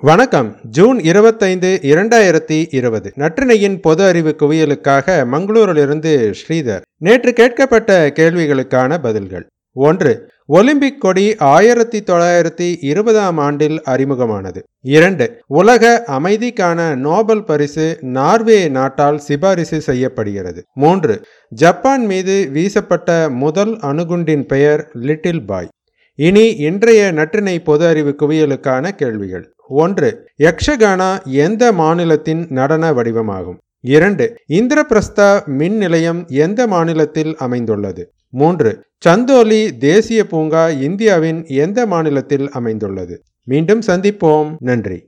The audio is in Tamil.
வணக்கம். ஜூன் இருபத்தைந்து இரண்டாயிரத்தி இருபது. நற்றினையின் பொது அறிவு குவியலுக்காக மங்களூரிலிருந்து ஸ்ரீதர். நேற்று கேட்கப்பட்ட கேள்விகளுக்கான பதில்கள். ஒன்று ஒலிம்பிக் கொடி ஆயிரத்தி தொள்ளாயிரத்தி இருபதாம் ஆண்டில் அறிமுகமானது. இரண்டு உலக அமைதிக்கான நோபல் பரிசு நார்வே நாட்டால் சிபாரிசு செய்யப்படுகிறது. மூன்று ஜப்பான் மீது வீசப்பட்ட முதல் அணுகுண்டின் பெயர் லிட்டில் பாய். இனி இன்றைய நற்றினை பொது அறிவு குவியலுக்கான கேள்விகள். ஒன்று யக்ஷகானா எந்த மாநிலத்தின் நடன வடிவமாகும்? இரண்டு இந்திரபிரஸ்தா மின் நிலையம் எந்த மாநிலத்தில் அமைந்துள்ளது? மூன்று சந்தோலி தேசிய பூங்கா இந்தியாவின் எந்த மாநிலத்தில் அமைந்துள்ளது? மீண்டும் சந்திப்போம். நன்றி.